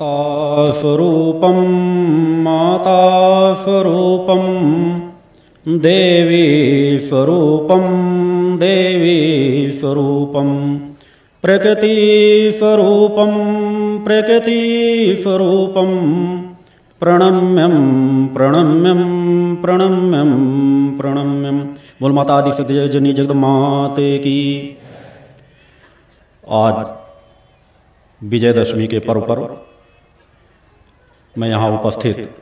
स्वरूपं मातास्वरूपं देवी स्वरूपं देवी स्वरूपं प्रकृतिस्वरूपं प्रकृतिस्वरूपं, प्रणम्यं प्रणम्यं प्रणम्यं प्रणम्यं। बोल माता आदि सत्यजनी जगदमाते की। आज विजयदशमी के पर्व पर मैं यहाँ उपस्थित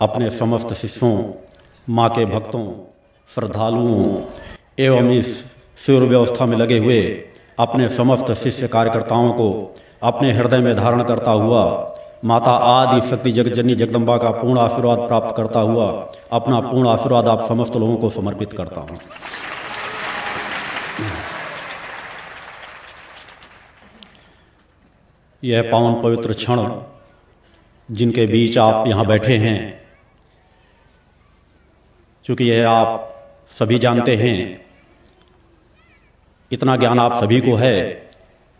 अपने समस्त शिष्यों, माँ के भक्तों, श्रद्धालुओं एवं इस शिविर व्यवस्था में लगे हुए अपने समस्त शिष्य कार्यकर्ताओं को अपने हृदय में धारण करता हुआ, माता आदि शक्ति जगत जननी जगदम्बा का पूर्ण आशीर्वाद प्राप्त करता हुआ अपना पूर्ण आशीर्वाद आप समस्त लोगों को समर्पित करता हूँ। यह पावन पवित्र क्षण जिनके बीच आप यहाँ बैठे हैं। क्योंकि यह आप सभी जानते हैं, इतना ज्ञान आप सभी को है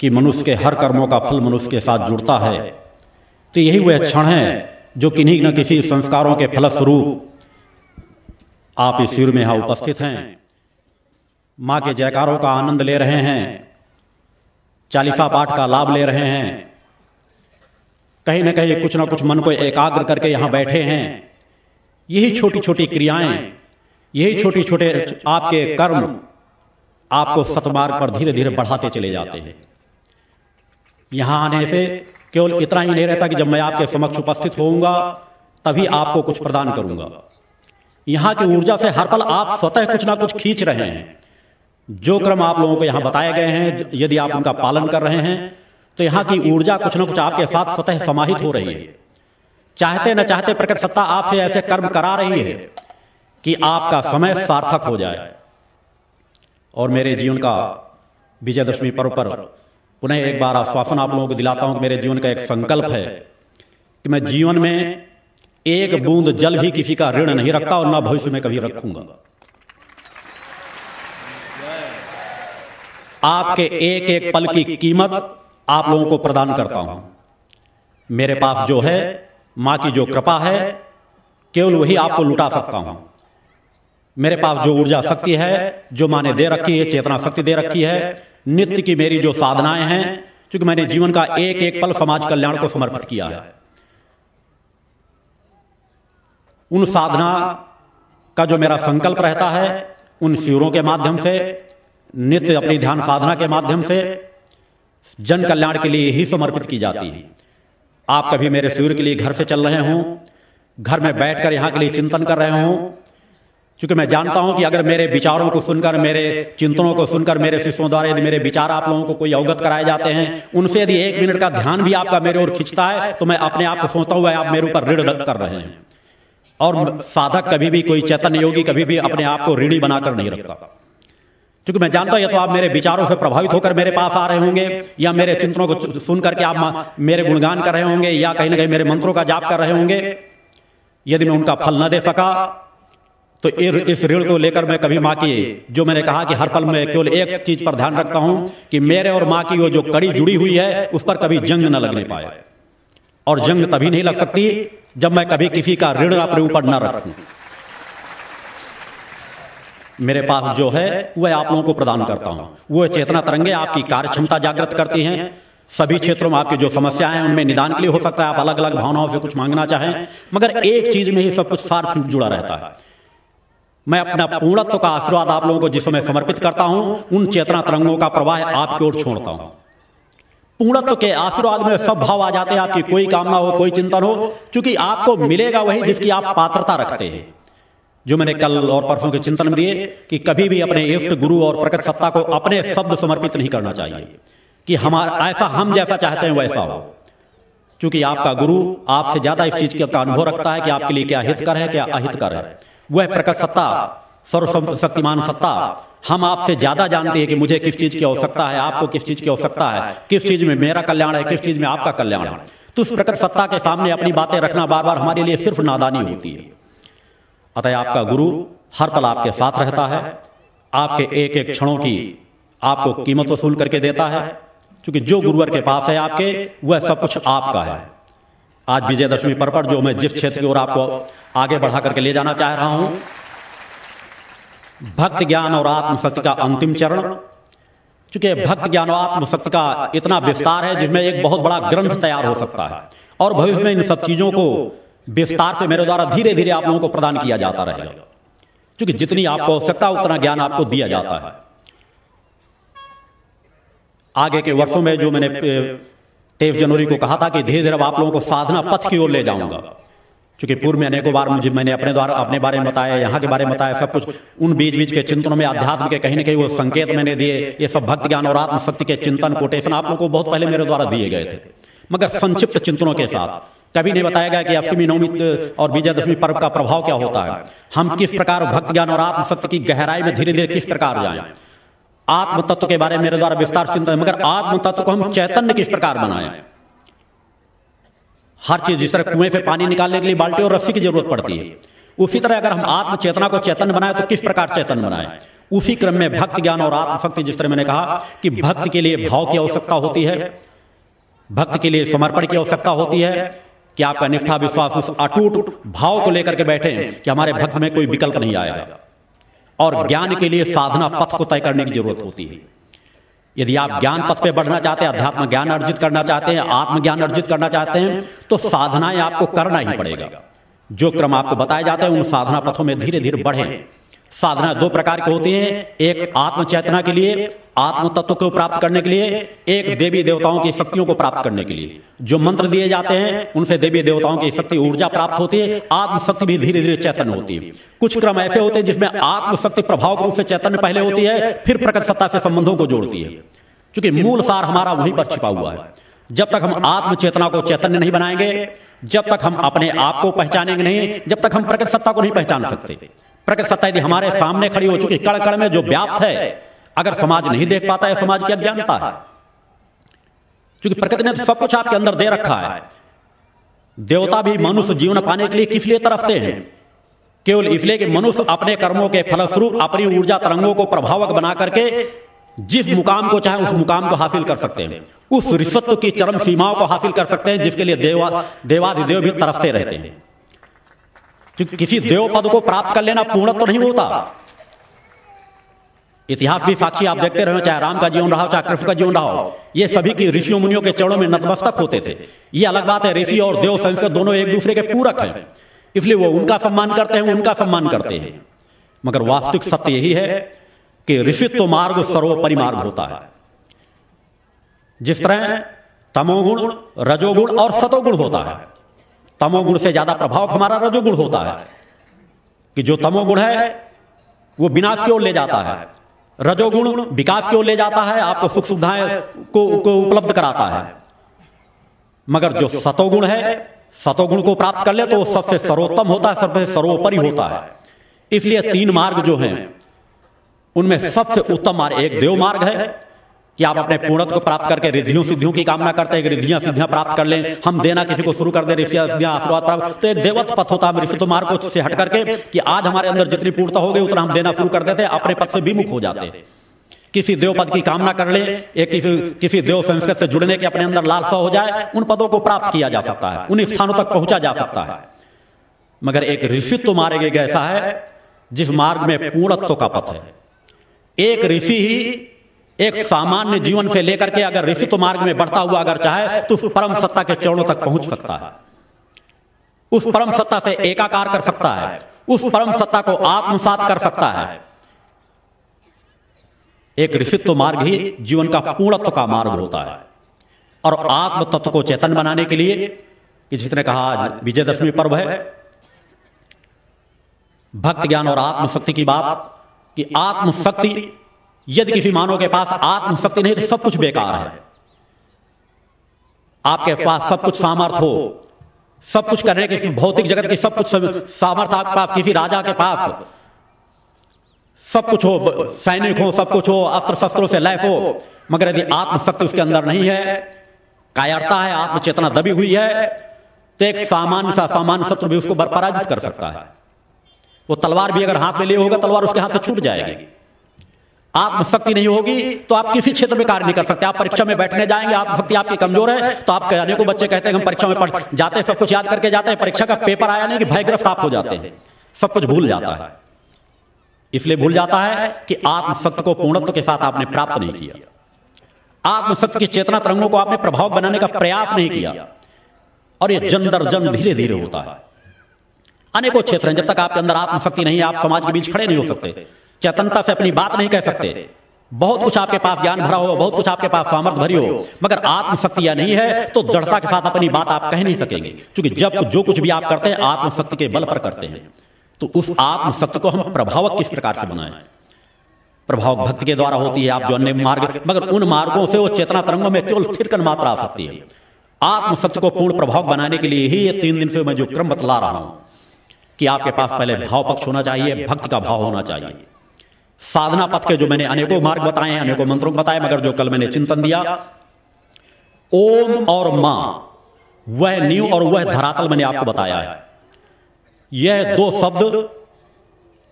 कि मनुष्य के हर कर्मों का फल मनुष्य के साथ जुड़ता है। तो यही वह क्षण है जो किन्हीं न किसी संस्कारों के फलस्वरूप आप इस शिविर में यहाँ उपस्थित हैं। माँ के जयकारों का आनंद ले रहे हैं, चालीसा पाठ का लाभ ले रहे हैं कहीं ना कहीं कुछ ना कुछ मन को एकाग्र करके यहाँ बैठे हैं। यही छोटी छोटी क्रियाएँ, यही छोटी छोटे आपके कर्म आपको सतमार्ग पर धीरे धीरे बढ़ाते चले जाते हैं। यहाँ आने से केवल इतना ही नहीं रहता कि जब मैं आपके समक्ष उपस्थित होऊँगा, तभी आपको कुछ प्रदान करूँगा। यहाँ की ऊर्जा से हर पल आप स्वतः कुछ ना कुछ खींच रहे हैं। जो क्रम आप लोगों को यहाँ बताए गए हैं, यदि आप उनका पालन कर रहे हैं तो यहाँ की ऊर्जा कुछ ना कुछ आपके साथ स्वतः समाहित हो रही है। चाहते न चाहते प्रकट सत्ता आपसे ऐसे कर्म करा रही है कि आपका समय सार्थक हो जाए। और मेरे जीवन का विजयदशमी पर्व पर पुनः एक बार आश्वासन आप लोगों को दिलाता हूँ कि मेरे जीवन का एक संकल्प है कि मैं जीवन में एक बूंद जल भी किसी का ऋण नहीं रखता और ना भविष्य में कभी रखूँगा। आपके एक एक पल की कीमत आप लोगों को प्रदान करता हूँ। मेरे पास जो है माँ की जो कृपा है केवल वही आपको लुटा सकता हूँ। मेरे पास जो ऊर्जा शक्ति है जो माँ ने दे रखी है चेतना शक्ति दे रखी है नित्य की मेरी जो साधनाएँ हैं क्योंकि मैंने जीवन का एक एक पल समाज कल्याण को समर्पित किया है। उन साधना का जो मेरा संकल्प रहता है उन शिविरों के माध्यम से नित्य अपनी ध्यान साधना के माध्यम से जन कल्याण के लिए ही समर्पित की जाती है। आप कभी मेरे सूर्य के लिए घर से चल रहे हों, घर में बैठकर यहाँ के लिए चिंतन कर रहे हों? क्योंकि मैं जानता हूँ कि अगर मेरे विचारों को सुनकर, मेरे चिंतनों को सुनकर, मेरे शिष्यों द्वारा यदि मेरे विचार आप लोगों को कोई अवगत कराए जाते हैं, उनसे यदि एक मिनट का ध्यान भी आपका मेरे ओर खिंचता है तो मैं अपने आप को सोचता हुआ आप मेरे ऊपर ऋण कर रहे हैं। और साधक कभी भी, कोई चैतन्य योगी कभी भी अपने आप को ऋणी बनाकर नहीं रखता। क्योंकि मैं जानता हूँ तो आप मेरे विचारों से प्रभावित होकर मेरे पास आ रहे होंगे, या मेरे चिंतनों को सुन करके आप मेरे गुणगान कर रहे होंगे, या कहीं ना कहीं मेरे मंत्रों का जाप कर रहे होंगे। यदि मैं उनका फल न दे सका तो इस ऋण को लेकर मैं कभी माँ की, जो मैंने कहा कि हर पल में केवल एक चीज़ पर ध्यान रखता हूँ, कि मेरे और माँ की वो जो कड़ी जुड़ी हुई है, उस पर कभी जंग न लगने पाए। और जंग तभी नहीं लग सकती, जब मैं कभी किसी का ऋण अपने ऊपर न रखूँ। मेरे पास जो है, वह आप लोगों को प्रदान करता हूँ। वह चेतना तरंगे आपकी कार्य क्षमता जागृत करती हैं। सभी क्षेत्रों में आपकी जो समस्याएँ हैं, उनमें निदान के लिए हो सकता है। आप अलग अलग भावनाओं से कुछ मांगना चाहें, मगर एक चीज़ में ही सब कुछ सार जुड़ा रहता है। मैं अपना पूर्णत्व का आशीर्वाद आप लोगों को जिस समय समर्पित करता हूँ, उन चेतना तरंगों का प्रवाह आपकी ओर छोड़ता हूँ। पूर्णत्व के आशीर्वाद में सब भाव आ जाते हैं। आपकी कोई कामना हो, कोई चिंतन हो क्योंकि आपको मिलेगा वही जिसकी आप पात्रता रखते हैं। जो मैंने कल और परसों के चिंतन में दिए कि कभी भी अपने इष्ट गुरु और प्रकट सत्ता को अपने शब्द समर्पित नहीं करना चाहिए, कि हमारा ऐसा हम जैसा चाहते हैं वैसा हो। क्योंकि आपका गुरु आपसे ज़्यादा इस चीज़ का अनुभव रखता है कि आपके लिए क्या हितकर है, क्या अहितकर है। वह प्रकट सत्ता सर्व शक्तिमान सत्ता, हम आपसे ज़्यादा जानते हैं कि मुझे किस चीज़ की आवश्यकता है, आपको किस चीज़ की आवश्यकता है, किस चीज़ में मेरा कल्याण है, किस चीज़ में आपका कल्याण है। तो उस प्रकट सत्ता के सामने अपनी बातें रखना बार बार हमारे लिए सिर्फ़ नादानी होती है। अतः आपका गुरु हर पल आपके साथ रहता है। आपके एक एक क्षणों की आपको कीमत वसूल करके देता है। क्योंकि जो गुरुवर के पास है आपके वह सब कुछ आपका है। आज विजयदशमी पर पर जो मैं जिस क्षेत्र की ओर आपको आगे बढ़ा करके ले जाना चाह रहा हूँ भक्त ज्ञान और आत्मशक्ति का अंतिम चरण। चूँकि भक्त ज्ञान और आत्मशक्ति का इतना विस्तार है जिसमें एक बहुत बड़ा ग्रंथ तैयार हो सकता है। और भविष्य में इन सब चीज़ों को विस्तार से मेरे द्वारा धीरे धीरे आप लोगों को प्रदान किया जाता रहेगा। क्योंकि जितनी आपको आवश्यकता उतना ज्ञान आपको दिया जाता है। आगे के वर्षों में जो मैंने तेईस जनवरी को कहा था कि धीरे धीरे आप लोगों को साधना पथ की ओर ले जाऊँगा। क्योंकि पूर्व में अनेकों बार मुझे, मैंने अपने द्वारा, अपने बारे में बताया, यहाँ के बारे में बताया, सब कुछ उन बीच बीच के चिंतनों में अध्यात्म के कहीं ना कहीं वो संकेत मैंने दिए, ये सब भक्त ज्ञान और आत्मशक्ति के चिंतन कोटेशन आप लोगों को बहुत पहले मेरे द्वारा दिए गए थे। मगर संक्षिप्त चिंतनों के साथ कभी नहीं बताया गया कि अष्टमी नवमी और विजयदशमी पर्व का प्रभाव क्या होता है? हम किस प्रकार भक्त ज्ञान और आत्मशक्ति की गहराई में धीरे धीरे किस प्रकार जाए? आत्म तत्व के बारे में मेरे द्वारा विस्तार चिंतन मगर आत्म तत्व को हम चैतन्य किस प्रकार बनाए? हर चीज़ जिस तरह कुएँ से पानी निकालने के लिए बाल्टी और रस्सी की ज़रूरत पड़ती है। उसी तरह अगर हम आत्म चेतना को चैतन्य बनाए तो किस प्रकार चैतन्य बनाए? उसी क्रम में भक्त ज्ञान और आत्मशक्ति जिस तरह मैंने कहा कि भक्त के लिए भाव की आवश्यकता होती है भक्त के लिए समर्पण की आवश्यकता होती है कि आपका निष्ठा विश्वास उस अटूट भाव को लेकर के बैठे कि हमारे भक्त में कोई विकल्प नहीं आएगा और ज्ञान के लिए साधना पथ को तय करने की ज़रूरत होती है। यदि आप ज्ञान पथ पे बढ़ना चाहते हैं, अध्यात्म ज्ञान अर्जित करना चाहते हैं, आत्मज्ञान अर्जित करना चाहते हैं तो साधनाएँ आपको करना ही पड़ेगा। जो क्रम आपको बताए जाते हैं, उन साधना पथों में धीरे धीरे बढ़े। साधना दो प्रकार की होती है। एक आत्म चेतना के लिए आत्म तत्व को प्राप्त करने के लिए, एक देवी देवताओं की शक्तियों को प्राप्त करने के लिए। जो मंत्र दिए जाते हैं उनसे देवी देवताओं की शक्ति ऊर्जा प्राप्त होती है आत्म शक्ति भी धीरे धीरे चैतन्य होती है। कुछ क्रम ऐसे होते हैं जिसमें आत्म शक्ति प्रभाव रूप से चैतन्य पहले होती है, फिर प्रकट सत्ता से संबंधों को जोड़ती है। क्योंकि मूल सार हमारा वहीं पर छिपा हुआ है। जब तक हम आत्म चेतना को चैतन्य नहीं बनाएँगे, जब तक हम अपने आप को पहचानेंगे नहीं, जब तक हम प्रकट सत्ता को नहीं पहचान सकते। प्रकट सत्ता यदि हमारे सामने खड़ी हो चुकी कड़ कड़ में जो व्याप्त है अगर समाज नहीं देख पाता है समाज की अज्ञानता है। क्योंकि प्रकृति ने तो सब कुछ आपके अंदर दे रखा है। देवता भी मनुष्य जीवन पाने के लिए किस लिए तरफते हैं? केवल इसलिए कि मनुष्य अपने कर्मों के फलस्वरूप अपनी ऊर्जा तरंगों को प्रभावक बना करके जिस मुकाम को चाहे उस मुकाम को हासिल कर सकते हैं। उस रिश्वत की चरम सीमाओं को हासिल कर सकते हैं जिसके लिए देवा देवाधिदेव भी तरफते रहते हैं। क्योंकि किसी देव पद को प्राप्त कर लेना पूर्ण तो नहीं होता। इतिहास भी साक्षी आप देखते रहे चाहे राम का जीवन रहा चाहे कृष्ण का जीवन रहा ये सभी की ऋषियों मुनियों के चरणों में नतमस्तक होते थे। ये अलग बात है, ऋषि और देव संस्कृत दोनों एक दूसरे के पूरक हैं। इसलिए वो उनका सम्मान करते हैं, उनका सम्मान करते हैं। मगर वास्तविक सत्य यही है कि ऋषित्व मार्ग सर्वोपरि मार्ग होता है। जिस तरह तमोगुण, रजोगुण और सतोगुण होता है तमोगुण से ज़्यादा प्रभाव हमारा रजोगुण होता है कि जो तमोगुण है वो विनाश की ओर ले जाता है। रजोगुण विकास की ओर ले जाता है आपको सुख सुविधाएँ को, को उपलब्ध कराता है। मगर जो सतोगुण है सतोगुण को प्राप्त कर ले तो वो सबसे सर्वोत्तम होता है सबसे सर्वोपरि होता है। इसलिए तीन मार्ग जो हैं उनमें सबसे उत्तम मार्ग एक देव मार्ग है कि आप अपने पूर्णत्व को प्राप्त करके रिद्धियों सिद्धियों की कामना करते हैं रिद्धियाँ सिद्धियाँ प्राप्त कर लें। हम देना किसी को शुरू कर दे ऋषिया सिद्धियाँ आशीर्वाद प्राप्त। तो एक देवत्व पथ होता है ऋषि मार्ग से हट करके कि आज हमारे अंदर जितनी पूर्णता हो गई, उतना हम देना शुरू कर देते अपने पद से विमुख हो जाते किसी देव पद की कामना कर ले, एक किसी किसी देव संस्कृत से जुड़ने के अपने अंदर लालसा हो जाए, उन पदों को प्राप्त किया जा सकता है उन स्थानों तक पहुँचा जा सकता है। मगर एक ऋषित्व मारे गए ऐसा है, जिस मार्ग में पूर्णत्व का पथ है। एक ऋषि ही एक सामान्य जीवन से लेकर के अगर ऋषि तो मार्ग में बढ़ता हुआ अगर चाहे तो उस परम सत्ता के चरणों तक पहुँच सकता है। उस परम सत्ता से एकाकार कर सकता है। उस परम सत्ता को आत्मसात कर सकता है। एक ऋषित्व मार्ग ही जीवन का पूर्णत्व का मार्ग होता है। और आत्म तत्व को चेतन बनाने के लिए, कि जिसने कहा आज विजयदशमी पर्व है, भक्त ज्ञान और आत्मशक्ति की बात, कि आत्मशक्ति यदि किसी मानव के पास आत्मशक्ति नहीं तो सब कुछ बेकार है। आपके पास सब कुछ सामर्थ हो। सब कुछ करने के, भौतिक जगत की सब कुछ सामर्थ्य आपके पास, किसी राजा के पास। सब कुछ हो, सैनिक हो, सब कुछ हो, अस्त्र शस्त्रों से लैस हो, मगर यदि आत्मशक्ति उसके अंदर नहीं है, कायरता है, आत्मचेतना दबी हुई है तो एक सामान्य सा, सामान्य शत्रु भी उसको पराजित कर सकता है। वो तलवार भी अगर हाथ में लिए होगा, तलवार उसके हाथ से छूट जाएगी। आत्मशक्ति नहीं होगी तो आप किसी क्षेत्र में कार्य नहीं कर सकते। आप परीक्षा में बैठने जाएँगे, आप आत्मशक्ति आपकी कमज़ोर है तो आप कहने को बच्चे कहते हैं हम परीक्षा में पढ़ जाते हैं, सब कुछ याद करके जाते हैं, परीक्षा का पेपर आया नहीं कि भयग्रस्त आप हो जाते हैं। सब कुछ भूल जाता है। इसलिए भूल जाता है कि आत्मशक्ति को पूर्णत्व के साथ आपने प्राप्त नहीं किया। आत्मशक्ति की चेतना तरंगों को आपने प्रभाव बनाने का प्रयास नहीं किया। और ये जन दर जन धीरे धीरे होता है। अनेकों क्षेत्र हैं, जब तक आपके अंदर आत्मशक्ति नहीं आप समाज के बीच खड़े नहीं हो सकते। चेतनता से अपनी बात नहीं कह सकते। बहुत कुछ आपके पास ज्ञान भरा हो, बहुत कुछ आपके पास सामर्थ्य भरी हो, मगर आत्मशक्ति या नहीं है तो दृढ़ता के साथ अपनी बात आप कह नहीं सकेंगे, क्योंकि जब जो कुछ भी आप करते हैं, आत्मशक्ति के बल पर करते हैं। तो उस आत्मशक्ति को हम प्रभावक किस प्रकार से बनाए? प्रभावक भक्ति के द्वारा होती है, आप जो अन्य मार्ग, मगर उन मार्गों से वो चेतना तरंगों में केवल थिरकन मात्रा आ सकती है। आत्मशक्ति को पूर्ण प्रभाव बनाने के लिए ही ये तीन दिन से मैं जो क्रम बतला रहा हूँ, कि आपके पास पहले भाव पक्ष होना चाहिए, भक्त का भाव होना चाहिए। साधना पथ के जो मैंने अनेकों मार्ग बताए हैं अनेकों मंत्रों बताए, मगर जो कल मैंने चिंतन दिया, ओम और माँ, वह न्यू और वह धरातल मैंने आपको बताया है। यह दो शब्द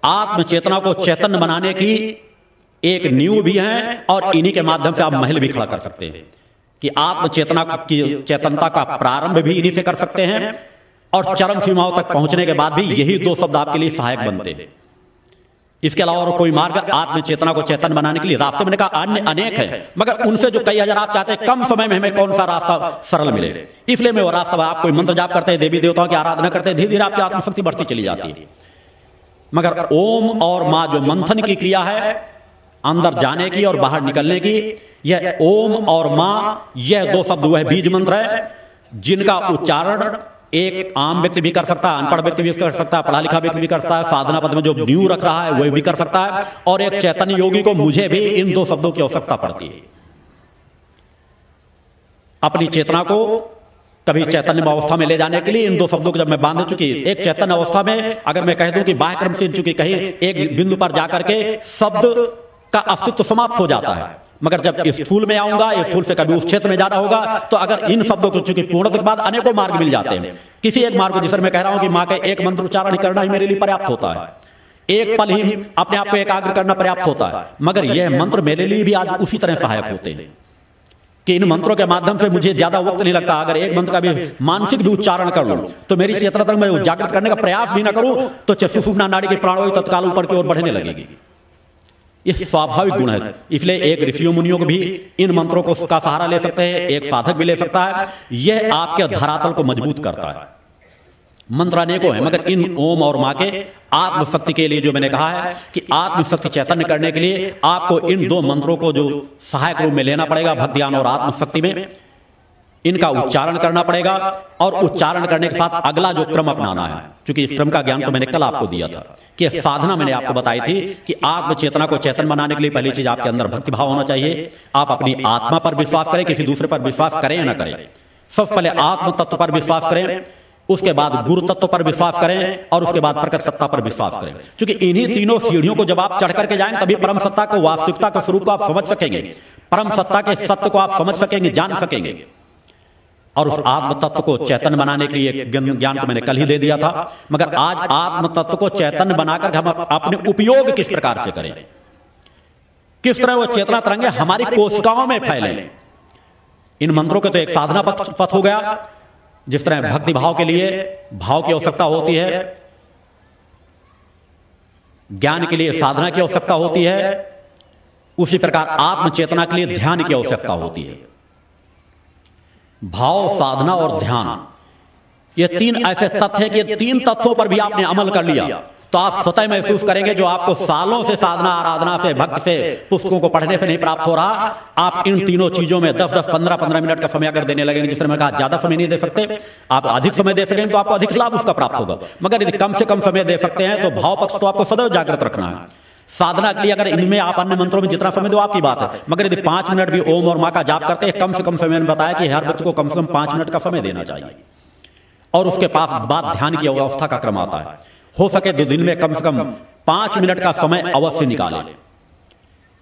आत्म चेतना को चैतन्य बनाने की एक न्यू भी है और इन्हीं के माध्यम से आप महल भी खड़ा कर सकते हैं कि आत्म चेतना की चेतनता का प्रारंभ भी इन्हीं से कर सकते हैं और चरम सीमाओं तक पहुँचने के बाद भी यही दो शब्द आपके लिए सहायक बनते हैं। इसके अलावा और कोई मार्ग आत्म चेतना को चेतन बनाने के लिए रास्ते मैंने कहा, अन्य अनेक है, मगर उनसे जो कई हज़ार आप चाहते हैं, कम समय में हमें कौन सा रास्ता सरल मिले? इसलिए मैं वो रास्ता आप कोई मंत्र जाप करते हैं, देवी देवताओं की आराधना करते हैं धीरे धीरे आपकी आत्मशक्ति बढ़ती चली जाती है। मगर ओम और माँ जो मंथन की क्रिया है, अंदर जाने की और बाहर निकलने की, यह ओम और माँ, यह दो शब्द वह बीज मंत्र है, जिनका उच्चारण एक आम व्यक्ति भी कर सकता है, अनपढ़ व्यक्ति भी कर सकता है, पढ़ा लिखा व्यक्ति भी कर सकता है, साधना पद में जो न्यू रख रहा है, वह भी कर सकता है, और एक चैतन्य योगी को मुझे भी इन दो शब्दों की आवश्यकता पड़ती है। अपनी चेतना को कभी चैतन्य अवस्था में ले जाने के लिए इन दो शब्दों को जब मैं बाँध चुकी, एक चैतन्य अवस्था में अगर मैं कह दूँ कि बाह्य क्रम से चुकी कहीं एक बिंदु पर जाकर के शब्द का अस्तित्व समाप्त हो जाता है मगर जब स्थूल में आऊँगा स्थूल से कभी उस क्षेत्र में जाना होगा तो अगर इन शब्दों को चूँकि पूर्ण के बाद अनेकों मार्ग मिल जाते हैं। किसी एक मार्ग को जिसमें मैं कह रहा हूँ कि माँ का एक मंत्र उच्चारण करना ही मेरे लिए पर्याप्त होता है। एक पल ही अपने आप को एकाग्र करना पर्याप्त होता है। मगर यह मंत्र मेरे लिए भी आज उसी तरह सहायक होते हैं कि इन मंत्रों के माध्यम से मुझे ज़्यादा वक्त नहीं लगता। अगर एक मंत्र का भी मानसिक भी उच्चारण कर लूँ तो मेरी चेतना तक मैं जागृत करने का प्रयास भी ना करूँ तो चुसुना नाड़ी की प्राणों तत्काल ऊपर की ओर बढ़ने लगेगी। ये स्वाभाविक गुण है। इसलिए एक ऋषियों मुनियों को भी इन मंत्रों को का सहारा ले सकते हैं एक साधक भी ले सकता है। यह आपके धरातल को मज़बूत करता है। मंत्र अनेकों है मगर इन ओम और माँ के आत्मशक्ति के लिए जो मैंने कहा है कि आत्मशक्ति चैतन्य करने के लिए आपको इन दो मंत्रों को जो सहायक रूप में लेना पड़ेगा भक्तियान और आत्मशक्ति में इनका उच्चारण करना पड़ेगा और उच्चारण करने के साथ अगला जो क्रम अपनाना है, क्योंकि इस क्रम का ज्ञान तो मैंने कल आपको दिया था कि साधना मैंने आपको बताई थी कि आत्म चेतना को चेतन बनाने के लिए पहली चीज़ आपके अंदर भक्ति भाव होना चाहिए। आप अपनी आत्मा पर विश्वास करें, किसी दूसरे पर विश्वास करें या ना करें। सबसे पहले आत्म तत्व पर विश्वास करें, उसके बाद गुरु तत्व पर विश्वास करें और उसके बाद प्रकट सत्ता पर विश्वास करें। क्योंकि इन्हीं तीनों सीढ़ियों को जब आप चढ़ करके जाएँगे तभी परम सत्ता को वास्तविकता के स्वरूप को आप समझ सकेंगे। परम सत्ता के सत्य को आप समझ सकेंगे, जान सकेंगे। और उस आत्म तत्व को चैतन्य बनाने के लिए ज्ञान को मैंने कल ही दे दिया था। मगर आज आत्म तत्व को चैतन्य बनाकर हम अपने उपयोग किस प्रकार से करें? किस तरह वो चेतना तरंगे हमारी कोशिकाओं में फैले? इन मंत्रों के तो एक साधना पथ पथ हो गया जिस तरह भक्ति भाव के लिए भाव की आवश्यकता होती है। ज्ञान के लिए साधना की आवश्यकता होती है। उसी प्रकार आत्म चेतना के लिए ध्यान की आवश्यकता होती है। भाव साधना और ध्यान। ये तीन ऐसे तथ्य हैं कि तीन तत्वों पर भी आपने अमल कर लिया। तो आप स्वतः महसूस करेंगे जो आपको सालों से साधना आराधना से भक्त से पुस्तकों को पढ़ने से नहीं प्राप्त हो रहा। आप इन तीनों चीज़ों में दस दस पंद्रह पंद्रह मिनट का समय अगर देने लगेंगे जिस तरह मैं कहा ज़्यादा समय नहीं दे सकते। आप अधिक समय दे सकेंगे तो आपको अधिक लाभ उसका प्राप्त होगा। मगर यदि कम से कम समय दे सकते हैं तो भाव पक्ष तो आपको सदैव जागृत रखना है। साधना के लिए अगर इनमें आप अन्य मंत्रों में जितना समय दो, आपकी बात है। मगर यदि पाँच मिनट भी ओम और माँ का जाप करते हैं, कम से कम समय में बताया कि हर व्यक्ति को कम से कम पाँच मिनट का समय देना चाहिए। और उसके पास बाद ध्यान की अवस्था का क्रम आता है। हो सके दो दिन में कम से कम पाँच मिनट का समय अवश्य निकाले।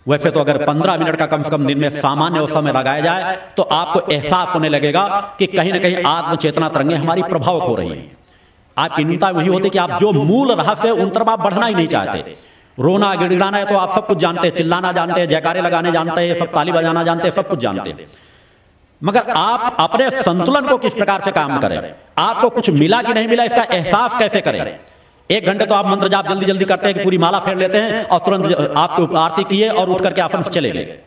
वैसे तो अगर पंद्रह मिनट का कम से कम दिन में सामान्य समय लगाया जाए तो आपको एहसास होने लगेगा कि कहीं ना कहीं आत्म चेतना तरंगे हमारी प्रभावक हो रही है। आपकी न्यूनता वही होती कि आप जो मूल रहस्य उन तरफ़ आप बढ़ना ही नहीं चाहते। रोना, गिड़गिड़ाना है तो आप सब कुछ जानते हैं, चिल्लाना जानते हैं, जयकारे लगाने जानते हैं सब ताली बजाना जानते हैं, सब कुछ जानते हैं। मगर आप अपने संतुलन को किस प्रकार से काम करें? आपको कुछ मिला कि नहीं मिला, इसका एहसास कैसे करें? एक घंटे तो आप मंत्र जाप जल्दी जल्दी करते हैं कि पूरी माला फेर लेते हैं और तुरंत आपको आरती किए और उठ करके आसन चले गए।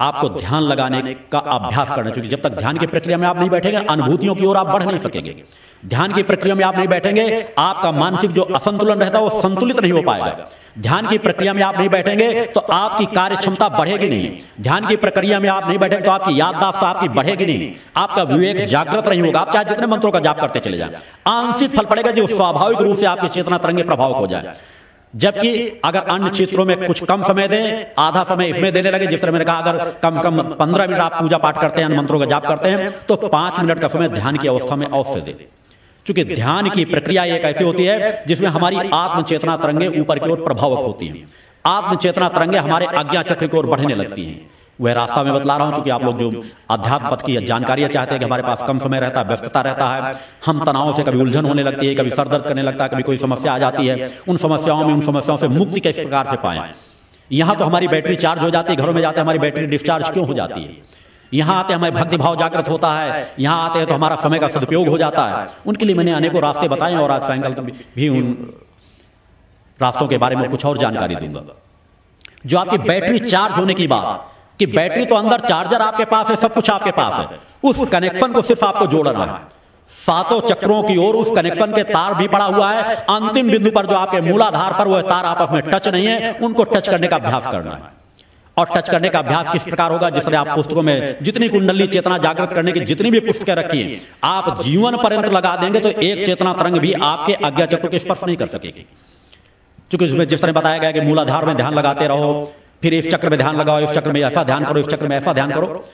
आपको ध्यान लगाने का अभ्यास करना चाहिए। जब तक ध्यान की प्रक्रिया में आप नहीं बैठेंगे अनुभूतियों की ओर आप बढ़ नहीं सकेंगे। ध्यान की प्रक्रिया में आप नहीं बैठेंगे आपका मानसिक जो असंतुलन रहता है वो संतुलित नहीं हो पाएगा। ध्यान की प्रक्रिया में आप नहीं बैठेंगे तो आपकी कार्य क्षमता बढ़ेगी नहीं। ध्यान की प्रक्रिया में आप नहीं बैठेंगे तो आपकी याददाश्त तो आपकी बढ़ेगी नहीं। आपका विवेक जागृत नहीं होगा। आप चाहे जितने मंत्रों का जाप करते चले जाए आंशिक फल पड़ेगा जो स्वाभाविक रूप से आपकी चेतना तरंगे प्रभावित हो जाए। जबकि अगर अन्य क्षेत्रों में कुछ कम समय दे आधा समय इसमें देने लगे जिस तरह मैंने कहा अगर कम कम पंद्रह मिनट आप पूजा पाठ करते हैं मंत्रों का जाप करते हैं तो पाँच मिनट का समय ध्यान की अवस्था में अवश्य दे चूँकि ध्यान की प्रक्रिया एक ऐसी होती है जिसमें हमारी आत्म चेतना तरंगे ऊपर की ओर प्रभावक होती है। आत्म चेतना तरंगे हमारे आज्ञा चक्र की ओर बढ़ने लगती हैं। वह रास्ता में बतला रहा हूँ क्योंकि आप लोग जो अध्यात्म पथ की जानकारियाँ चाहते हैं कि हमारे पास कम समय रहता है, व्यस्तता रहता है, हम तनाव से कभी उलझन होने लगती है, कभी सर दर्द करने लगता है, कभी कोई समस्या आ जाती है, उन समस्याओं में, उन समस्याओं से मुक्ति किस प्रकार से पाए? यहाँ तो हमारी बैटरी चार्ज हो जाती है, घरों में जाते हमारी बैटरी डिस्चार्ज क्यों हो जाती है? यहाँ आते हमारे भक्ति भाव जागृत होता है, यहाँ आते हैं तो हमारा समय का सदुपयोग हो जाता है। उनके लिए मैंने अनेकों रास्ते बताए और आज सायंकाल भी उन रास्तों के बारे में कुछ और जानकारी दूँगा। जो आपकी बैटरी चार्ज होने की बात कि बैटरी तो अंदर चार्जर आपके पास है सब कुछ आपके पास है। उस कनेक्शन को सिर्फ़ आपको जोड़ना है। सातों चक्रों की ओर उस कनेक्शन के तार भी पड़ा हुआ है। अंतिम बिंदु पर जो आपके मूलाधार पर वह तार आपस में टच नहीं है उनको टच करने का अभ्यास करना है। और टच करने का अभ्यास किस प्रकार होगा जिसने आप पुस्तकों में जितनी कुंडली चेतना जागृत करने की जितनी भी पुस्तकें रखी हैं आप जीवन पर्यंत लगा देंगे तो एक चेतना तरंग भी आपके आज्ञा चक्र के स्पर्श नहीं कर सकेगी। क्योंकि उसमें जिस तरह बताया गया कि मूलाधार में ध्यान लगाते रहो फिर इस चक्र में ध्यान लगाओ, इस चक्र में ऐसा ध्यान करो, इस चक्र में ऐसा ध्यान करो।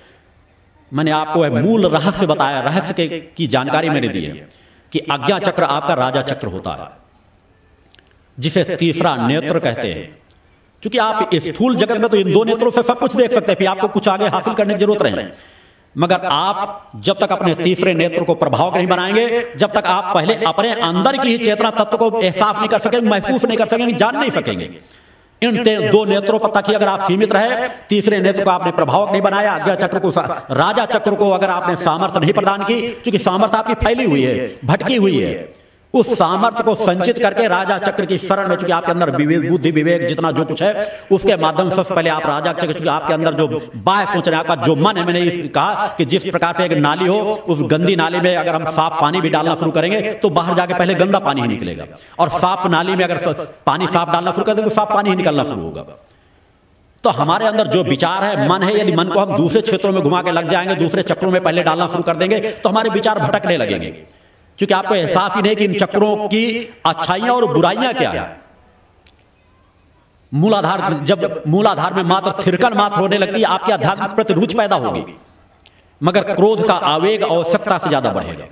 मैंने आपको मूल रहस्य बताया, रहस्य के, की जानकारी मैंने दी है कि आज्ञा चक्र आपका राजा चक्र होता है, जिसे तीसरा नेत्र कहते हैं। क्योंकि आप स्थूल जगत में तो इन दो नेत्रों से सब कुछ देख सकते हैं, फिर आपको कुछ आगे हासिल करने की ज़रूरत नहीं। मगर आप जब तक अपने तीसरे नेत्र को प्रभाव नहीं बनाएँगे, जब तक आप पहले अपने अंदर की ही चेतना तत्व को एहसास नहीं कर सकेंगे, महसूस नहीं कर सकेंगे, जान नहीं सकेंगे। इन दो नेत्रों पर तक अगर आप सीमित रहे तीसरे नेत्र को आपने प्रभावक नहीं बनाया अज्ञा चक्र को राजा चक्र को अगर आपने सामर्थ्य नहीं प्रदान की क्योंकि सामर्थ्य आपकी फैली हुई है भटकी हुई है। उस सामर्थ्य को संचित करके राजा चक्र की शरण में चूँकि आपके अंदर विवेक, बुद्धि, विवेक जितना जो कुछ है, उसके माध्यम से पहले आप राजा चक्र चूँकि आपके अंदर जो बाह्य सोच रहे आपका, जो मन है, मैंने कहा कि जिस प्रकार से एक नाली हो, उस गंदी नाली में अगर हम साफ़ पानी भी डालना शुरू करेंगे तो बाहर जाके पहले गंदा पानी ही निकलेगा। और साफ़ नाली में अगर पानी साफ़ डालना शुरू कर देंगे तो साफ़ पानी ही निकलना शुरू होगा। तो हमारे अंदर जो विचार है, मन है, यदि मन को हम दूसरे क्षेत्रों में घुमा के लग जाएँगे, दूसरे चक्रों में पहले डालना शुरू कर देंगे तो हमारे विचार भटकने लगेंगे। क्योंकि आपको एहसास ही नहीं कि इन चक्रों की अच्छाइयाँ और बुराइयाँ क्या है? मूलाधार जब मूलाधार में मात्र थिरकन मात्र होने लगती है आपके आध्यात्मिक प्रति रुचि पैदा होगी। मगर क्रोध का आवेग आवश्यकता से ज़्यादा बढ़ेगा।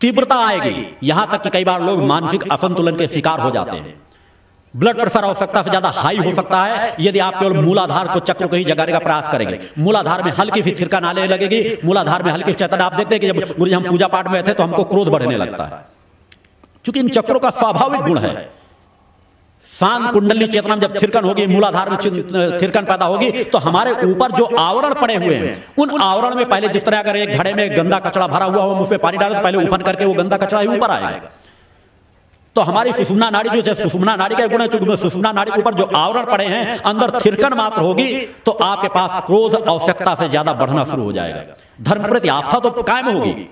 तीव्रता आएगी। यहाँ तक कि कई बार लोग मानसिक असंतुलन के शिकार हो। जाते हैं। ब्लड प्रेशर आवश्यकता से ज़्यादा हाई हो सकता है। यदि आप केवल मूलाधार को चक्र को ही जगाने का प्रयास करेंगे, मूलाधार में हल्की सी थिरका नाले लगेगी, मूलाधार में हल्की चेतन आप देखते हैं कि जब गुरु हम पूजा पाठ में थे तो हमको क्रोध बढ़ने लगता है। क्योंकि इन चक्रों का स्वाभाविक गुण है। शांत कुंडली चेतना में जब थिरकन होगी, मूलाधार में थिरकन पैदा होगी तो हमारे ऊपर जो आवरण पड़े हुए हैं, उन आवरण में पहले जिस तरह अगर एक घड़े में गंदा कचरा भरा हुआ हो उसमें पानी डाले तो पहले ऊपर करके वो गंदा कचरा ही ऊपर आएगा। तो हमारी सुषुम्ना नाड़ी जो है सुषुम्ना नाड़ी का गुण है, चूँकि सुषुम्ना नाड़ी के ऊपर जो आवरण पड़े हैं, अंदर थिरकन मात्र होगी तो आपके पास क्रोध, आवश्यकता से ज़्यादा बढ़ना शुरू हो जाएगा। धर्म प्रति आस्था तो कायम होगी।